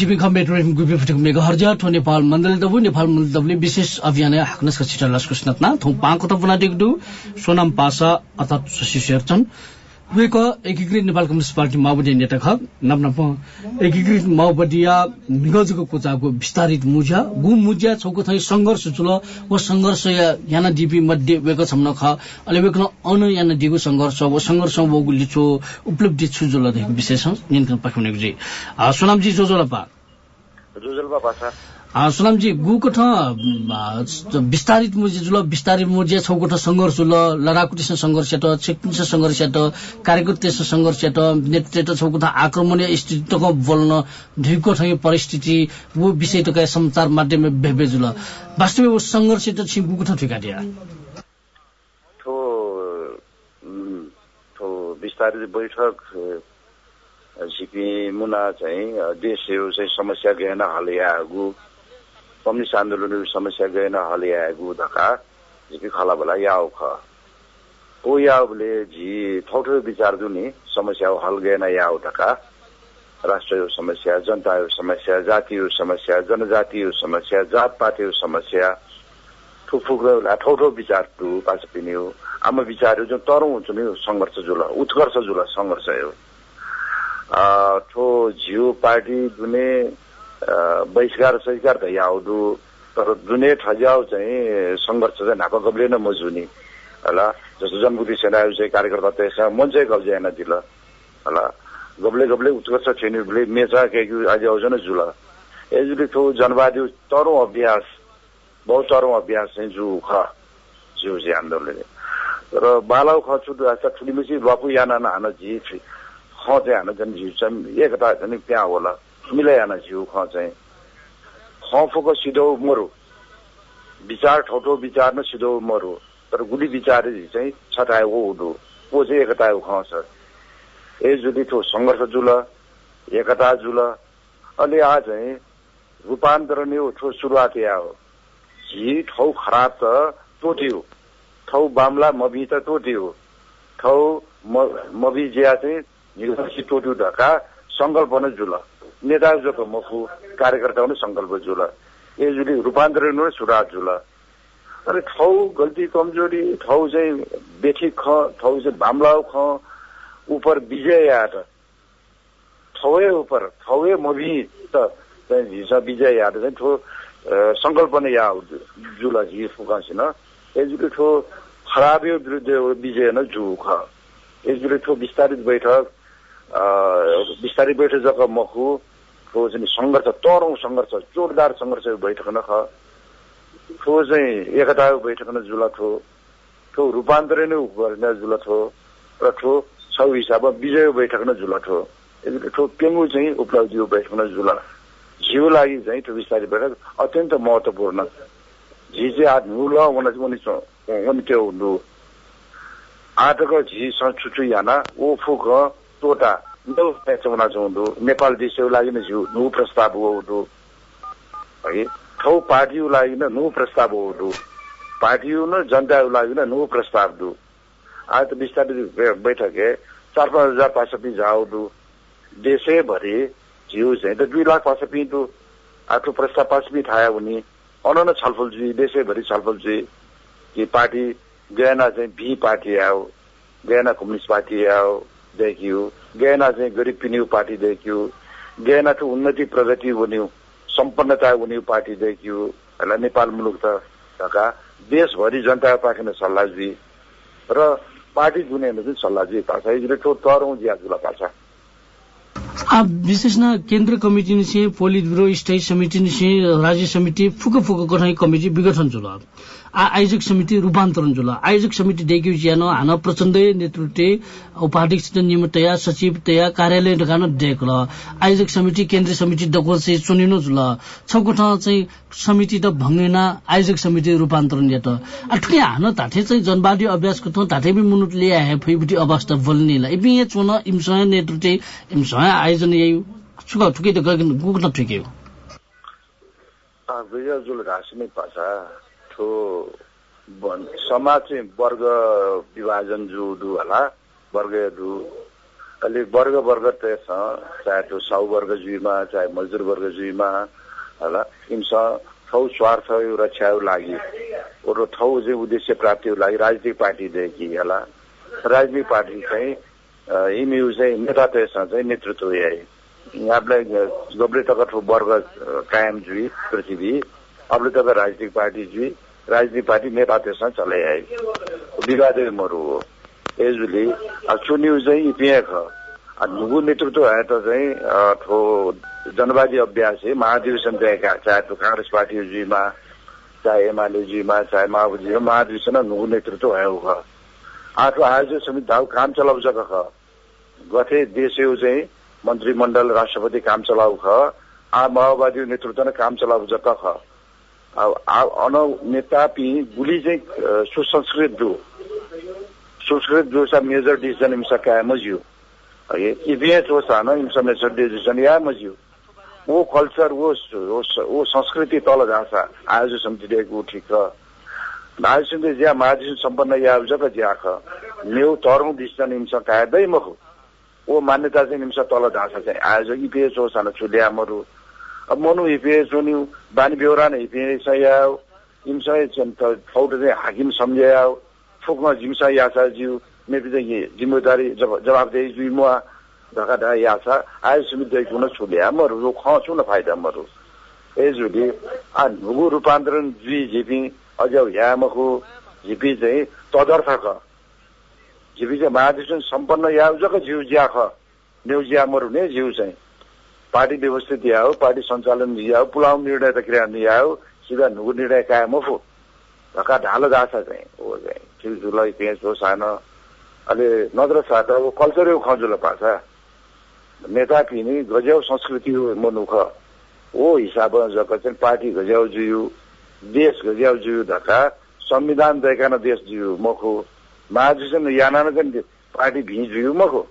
जीविका metro FM गुबी फुटेको mega हर्जा ठो नेपाल मण्डल दबु नेपाल मण्डल दबुले विशेष अभियान हाक्नसका छिटा लस्को स्नतना थौ पाको त बुना डिगडु सोनाम पासा अर्थात शशि शेरचन वेक एकीकृत नेपाल कम्युनिस्ट पार्टी माओवादी नेता ख नप नप एकीकृत माओवादीया मिगजको कोचाको विस्तारित मुज्या गु मुज्या छौको थै संघर्ष चुल व संघर्ष याना दिपी मध्ये वेक छम्न ख अले वेक अन याना दिगु संघर्ष व संघर्ष वगु लिचो उपलब्धि छु जुल विशेष नियन्त्रण जी सोनामजी जोजोलपा। जोजोलपा पासा। सुनामजी गुको विस्तारित मुर्जे जुल विस्तारित मुर्जे छौको ठ सङ्घर्ष जुल लडाकुटी सङ्घर्ष त छेकपिन्छ सङ्घर्ष त कार्यकर्ता सङ्घर्ष त नेतृत्व छौको ठ आक्रमण स्थिति बोल्न ढिको ठ परिस्थिति वो विषय त समाचार माध्यम भेबे जुल। वास्तविक सङ्घर्ष त छि गुको ठ ठिका दिया? विस्तारित बैठक सिपी मुना चाहिँ देश चाहिँ समस्या गएन हलिया कम्युनिस्ट आन्दोलन समस्या गएन हले आएको धक्का झिपी खला भला याओ ख ओ याओले झी ठौठो विचार दुनी समस्या हल गएन याओ धक्का राष्ट्र समस्या जनता समस्या जातीय समस्या जनजातीय समस्या जात समस्या ठुकफुक ठौठो विचार टु पास पिने हो आमा विचार जो तरौँ हुन्छ नि सङ्घर्ष जुल उत्कर्ष जुल सङ्घर्ष हो ठो झिउ पार्टी दुने बहिष्कार सहिष्कार त याउँदो तर जुनै ठज्याउ चाहिँ सङ्घर्ष चाहिँ नाको गब्ले न मजुनी। होला जस्तो जनमुक्ति सेनाहरू चाहिँ कार्यकर्ता त्यसमा मन चाहिँ गब्जाएन दिल। होला गब्ले गब्ले उत्कर्ष छेनीले मेचा के आज आउँछ न जुल। एजुले थो जनवादी तरौँ अभ्यास बहुत तरौँ अभ्यास चाहिँ जु ख जिउ चाहिँ आन्दोलन र बालाउ ख छुट ठुली मिसी बापु याना हान झी ख हान झन् झिउ चाहिँ एकता झन् त्यहाँ होला। मिलाइहान जिउ ख चाहिँ। खफोको सिधो मरो विचार ठोटो विचार न सिधो मरो तर गुली विचार चाहिँ छटायो हो उडो वो चाहिँ एकता ख छ ए जुली ठो सङ्घर्ष जुल एकता जुल। अहिले आ चाहिँ रूपान्तरण यो ठो सुरुवात या हो। झी ठौ खराब त टोटियो ठौ बामला मबी त टोटियो ठौ मबी ज्या चाहिँ निर्वासी टोट्यो ढका सङ्कल्प नै जुल। नेता जो मफु कार्यकर्ता पनि सङ्कल्प जुल। जुली रूपान्तरण नै सुरात जुल। अनि ठाउँ गल्ती कमजोरी ठाउँ चाहिँ बेठी ख ठाउँ चाहिँ भामलाउ ख उपर विजय याद। ठाउँ उपर ठाउँ मभि त हिजो विजय याद चाहिँ ठो सङ्कल्प नै या जुल हि फुकासिन जुली ठो खराबी विरुद्ध विजय न जु ख जुली ठो विस्तारित बैठक बिस्तारै बैठक जग्गा मखु ठो चाहिँ सङ्घर्ष तरौँ सङ्घर्ष जोरदार सङ्घर्ष न ख ठो चाहिँ एकता बैठक न जुल थो ठो रूपान्तरण नै गर्ने जुल थो र ठो छौ हिसाबमा विजय न जुल थो। ठो पेङ्गु चाहिँ उपलब्धि न जुल। झिउ लागि चाहिँ ठो बिस्तारै बैठक अत्यन्त महत्त्वपूर्ण। झी चाहिँ आज नुल उनी त्यो हुनु। आटको झी छुचु याना ओ फुक तोटा चौधो नेपाल देशको लागि नै प्रस्ताव हो है ठौ पार्टीको लागि न नु प्रस्ताव हो पार्टी न जनताको लागि न नु प्रस्ताव दु आज त बिस्तारै बैठक है चार पाँच हजार पाँच सौ जाओ दु देशैभरि झिउ चाहिँ त दुई लाख पाँच सौ दु आफ्नो प्रस्ताव पाँच पनि थाहा हुने अन छलफल जुई देशैभरि छलफल जुई कि पार्टी गएना चाहिँ भी पार्टी आयो गएना कम्युनिस्ट पार्टी आयो देखियो गएना चाहिँ गरिब पिन्यु पार्टी देखियो चाहिँ उन्नति प्रगति हुने सम्पन्नता हुने पार्टी देखियो। होला नेपाल मुलुक त ढका देशभरि जनता पार्टीले सल्लाह दिए र पार्टी चाहिँ सल्लाह दिए पाछ यसले ठो तरौँ पाछ विशेष न केन्द्र कमिटी निसे पोलिट ब्युरो स्थायी समिति निसे राज्य समिति फुक फुक गठाई कमिटी विघटन जुल। आयोजक समिति रूपान्तरण जुल। आयोजक समिति डेग्यु ज्यान हान प्रचण्ड नेतृत्व उपाध्यक्ष नियमितया सचिव तया कार्यालय ढकान डेक आयोजक समिति केन्द्रीय समिति डको से चुनिनु जुल। छको चाहिँ समिति त भङ्गेना आयोजक समिति रूपान्तरण यात ठुके हान ताठे चाहिँ जनवादी अभ्यासको थ ताठे बि मुनुट लिया है अवस्था बोल्ने ला इबि ये चुन इमसँग नेतृत्व इमसँग आयोजन यही छुका ठुके त गगन गुग्न ठुके हो जुल घाँसिने पासा ठो समाज चाहिँ वर्ग विभाजन जुडु होला वर्गहरू अहिले वर्ग वर्ग त्यससँग चाहे त्यो साउ वर्ग जुइमा चाहे मजदुर वर्ग जुइमा होला यिनसँग ठाउँ स्वार्थ रक्षाको लागि अरू ठाउँ चाहिँ उद्देश्य प्राप्तिको लागि राजनीतिक पार्टीदेखि होला राजनीतिक पार्टी चाहिँ यिनीहरू चाहिँ नेता त्यससँग चाहिँ नेतृत्व यहाँलाई गब्रे तक वर्ग कायम जुई पृथ्वी अबले तक राजनीतिक पार्टी जुई राजनीतिक पार्टी नेता त्यसमा चलाइ आए विवाद मरु हो यसले चुन्यु चाहिँ इपिएफ नुगु नेतृत्व है त चाहिँ ठो जनवादी अभ्यास है महाधिवेशन दिएका चाहे त्यो काङ्ग्रेस पार्टी जीमा चाहे एमाले जीमा चाहे माओवादी महाधिवेशन नुगु नेतृत्व है ख आयोजक समिति धाउ काम चलाउँछ गथे देश चाहिँ मन्त्रीमण्डल राष्ट्रपति काम चलाउ ख आ माओवादी नेतृत्व काम चलाउँछ ख। अन नेता पि गुली चाहिँ सुसंस्कृत जो सुसंस्कृत जो सा मेजर डिसिजन इम्सा क्या मजियो। इभिएच हो सानो इम्सा मेजर डिसिजन या मजियो। वो कल्चर वो वो संस्कृति तल जान्छ आयोजन समिति दिएको ठिक छ। समिति ज्या महाधिवेशन सम्पन्न या जग ज्या ख। मेउ तरौँ डिसिजन इम्सा कायदै मखु वो मान्यता चाहिँ निम्स तल जान्छ चाहिँ आयोजक इपिएच हो सानो छुल्यामहरू अब मनु हिपिएच हो नि बानी बेहोरा न हिपिएछ याओ इम्सा फौट चाहिँ हाकिम सम्झ्याओ फुकमा जिम्सा यासा जिउ मेपि चाहिँ जिम्मेदारी जवाबदेही जुइ मुआ धक्का ढा यासा आयो समिति गुण छुल्या मरु ख छु न फाइदा मरु ए जुली आ नुगु रूपान्तरण जुइ झिपी अझ यामको झिपी चाहिँ तदर्थ झिपी चाहिँ महाधिवेशन सम्पन्न या जग जिउ ज्या ख? न्यु ज्या मरु ने जिउ चाहिँ। पार्टी व्यवस्थित या हो पार्टी सञ्चालन या हो पुलाउ निर्णय त क्रिया या हो सिधा नुगु निर्णय कायम हो धक्का ढालो जाछ चाहिँ हो चाहिँ। ठिक पेँच हो सानो। अहिले नत्र साथ अब कल्चरै खजुल पाछ नेता पिनी गज्याउ संस्कृति हो मनुख। ओ हिसाब जग चाहिँ पार्टी गज्याउ जुयु देश गज्याउ जुयु धक्का संविधान दिएका देश जुयु मखो। महाधिवेशन याना चाहिँ पार्टी भी जुयु मखो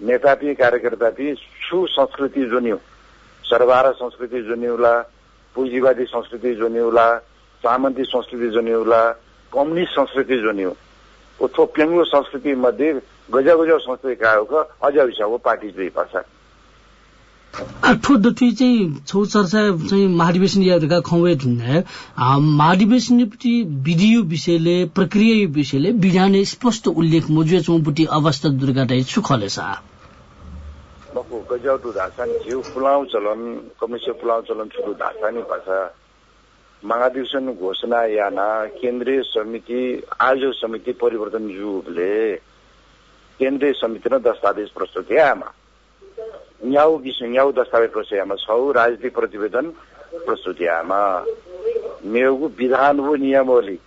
नेता पि कार्यकर्ता पि सुसंस्कृति जोन्यौ। सरबार संस्कृति जोन्युला पुँजीवादी संस्कृति जोन्युला सामन्ती संस्कृति जोन्युला कम्युनिस्ट संस्कृति जोन्यौ। थो प्याङ्गो संस्कृति मध्ये गजा संस्कृति कायोको अझ हिसाबको पार्टी चाहिँ पर्छ ठो दथुई चाहिँ छौ चर्चा चाहिँ महाधिवेशन याहरूका खौवे ढुङ्गा महाधिवेशनपट्टि विधियो विषयले प्रक्रिया विषयले विधान स्पष्ट उल्लेख मोजुए चौपट्टि अवस्था दुर्घटना सुखले सा गजाउ टु धासा नि जिउ पुलाउ चलन पुलाउ चलन छुटु धासा नि पर्छ महाधिवेशन घोषणा याना केन्द्रीय समिति आयोजक समिति परिवर्तन जुगले केन्द्रीय समिति र दस्तावेज प्रस्तुत आमा न्याउ विषय न्याउ दस्तावेज आमा छौ राजनीतिक प्रतिवेदन प्रस्तुति आमा मेगु विधान हो नियमावली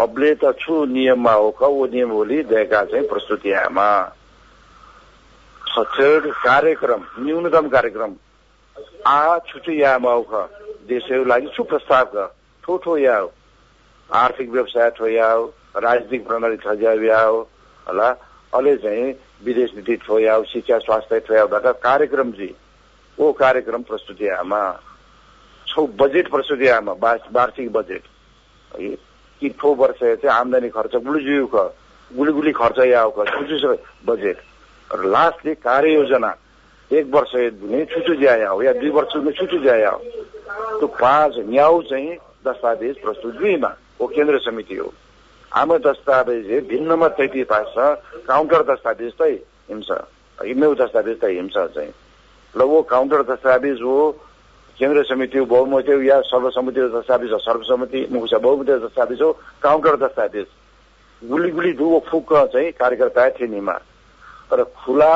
अबले त छु नियममा हो क वो नियमावली दिएका चाहिँ प्रस्तुति आमा थर्ड कार्यक्रम न्यूनतम कार्यक्रम आ छुट्टै यामा हो देशहरू लागि सुप्रस्ताव ठोठो या हो आर्थिक व्यवसाय ठोया हो राजनीतिक प्रणाली ठज्या हो होला अहिले चाहिँ विदेश नीति ठोया शिक्षा स्वास्थ्य ठोयाबाट कार्यक्रम चाहिँ ओ कार्यक्रम प्रस्तुति आमा। छौ बजेट प्रस्तुति आमा। वार्षिक बजेट कि ठो वर्ष आमदानी खर्च गुलिजुयु ख गुली खर्च या हो बजेट र लास्टले कार्ययोजना। एक वर्ष हुने छुटु ज्याया हो या दुई वर्ष हुने छुटु ज्याया हो। त्यो पाँच न्याउ चाहिँ दस्तावेज प्रस्तुत जुइमा हो केन्द्र समिति हो। हाम्रो दस्तावेज भिन्नमा तैति पास काउन्टर दस्तावेज त हिंस हिमेउ दस्तावेज त हिंस चाहिँ। ल वो काउन्टर दस्तावेज हो केन्द्र समिति हो बहुमती या सर्वसम्मति दस्तावेज हो सर्वसम्मति मुख बहुमती दस्तावेज हो काउन्टर दस्तावेज। गुली गुली दु फुक चाहिँ कार्यकर्ता थिए निमा तर खुला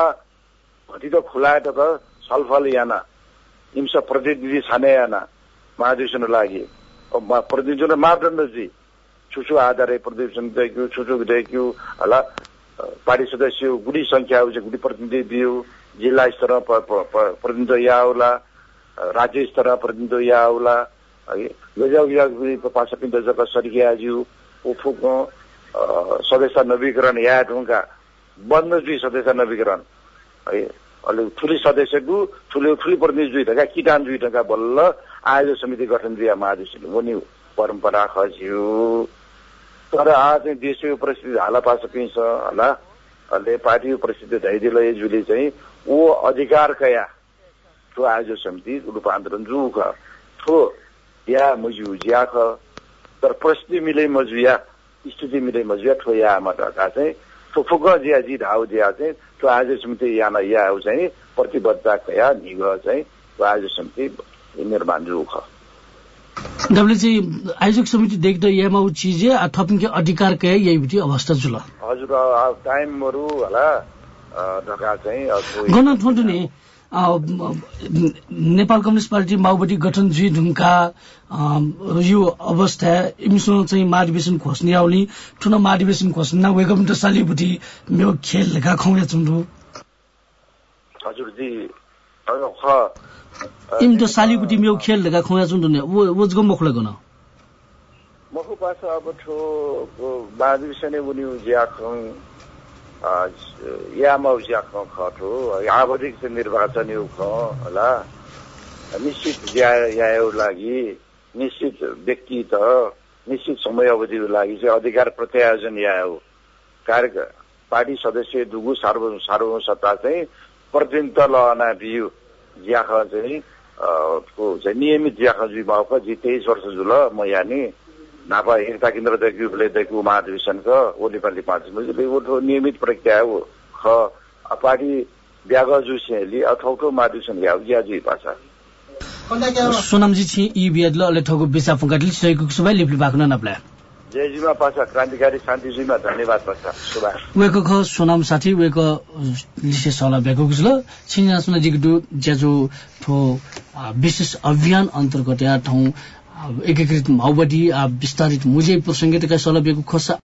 घटी त खुलाएट त छलफल याना हिंस प्रतिनिधि छाने याना महाधिवेशन लागि। प्रतिनिधि मापदण्ड जी छुछु आधारे प्रतिवेदन देखियो छुछु देखियो होला पार्टी सदस्य गुडी हुन्छ गुडी प्रतिनिधि दियो जिल्ला स्तरमा प्रतिनिधित्व या आउला राज्य स्तरमा प्रतिनिधित्व या आउला है पिन्द जग्गा सरिया ज्यू उफुको सदस्य नवीकरण या ढुङ्गा बन्द जुई सदस्य नवीकरण है अलि ठुली सदस्यको ठुलो ठुली प्रतिनिधि जुई ढका किटान जुई ढका बल्ल आयोजक समिति गठन दिया महादेश नि परम्परा खज्यो तर आज चाहिँ देशको परिस्थिति हाला छ होला। अहिले पार्टीको परिस्थिति धैर्य जुले चाहिँ ओ अधिकार कया? ठो आयोजक समिति रूपान्तरण जु ख। ठो या मजु ज्या ख। तर परिस्थिति मिले मजुया स्थिति मिले मजुया ठो या मटका चाहिँ ठो फुक ज्या जी ढाउ ज्या चाहिँ ठो आयोजक समिति या या चाहिँ प्रतिबद्धता कया निग चाहिँ आयोजक समिति निर्माण जु ख। डब्ल्यू चाहिँ आयोजक समिति देख्दै येमा चिजे थपिङ अधिकार के यही बिटी अवस्था जुल। हजुर टाइमहरू होला ढका चाहिँ गर्न थोन्टु नि नेपाल कम्युनिस्ट पार्टी माओवादी गठन जी ढुङ्का यो अवस्था इमिसँग चाहिँ महाधिवेशन खोज्ने आउने ठुलो महाधिवेशन खोज्न वेगम त सालीबुटी मेरो खेल लेखा खुवाउने चुन्डु। हजुर जी imto sali kuti meu khel daga khoya chun dune wo wo jgo mokhla gona मखु पास अब ठो बाजुसने उनी ज्या खं या मौ ज्या खं खठो आवधिक से निर्वाचन यु ख होला निश्चित ज्या यायो लागि निश्चित व्यक्ति त निश्चित समय अवधिको लागि चाहिँ अधिकार प्रत्यायोजन या हो कार्य पार्टी सदस्य दुगु सार्व सार्वभौम सत्ता चाहिँ प्रतिनिधित्व लहना बियु ज्याख चाहिँ को चाहिँ नियमित ज्याख जी भावका जी तेइस वर्ष जुल म यहाँ नि नापा एकता केन्द्र देखि देखि महाधिवेशनको ओ नेपाली पार्टी उठो नियमित प्रक्रिया हो। ख पार्टी ब्याग जुसेली अथौठो महाधिवेशन ल्याउ ज्या जी पाछा। सोनामजी छि ई बियदल अले ठगु बिसा फुगाटली सुबाई लिपलि बाखुना नप्ला जयजीमा पासा क्रान्तिकारी शान्तिजीमा धन्यवाद पासा सुबा वेको ख सोनाम साथी वेको लिसे सला बेको गुजल। छिना सुना जिगदु ज्याजो ठो विशेष अभियान अन्तर्गत या ठाउँ एकीकृत माओवादी विस्तारित मुजे प्रसङ्गितका सला बेको खसा।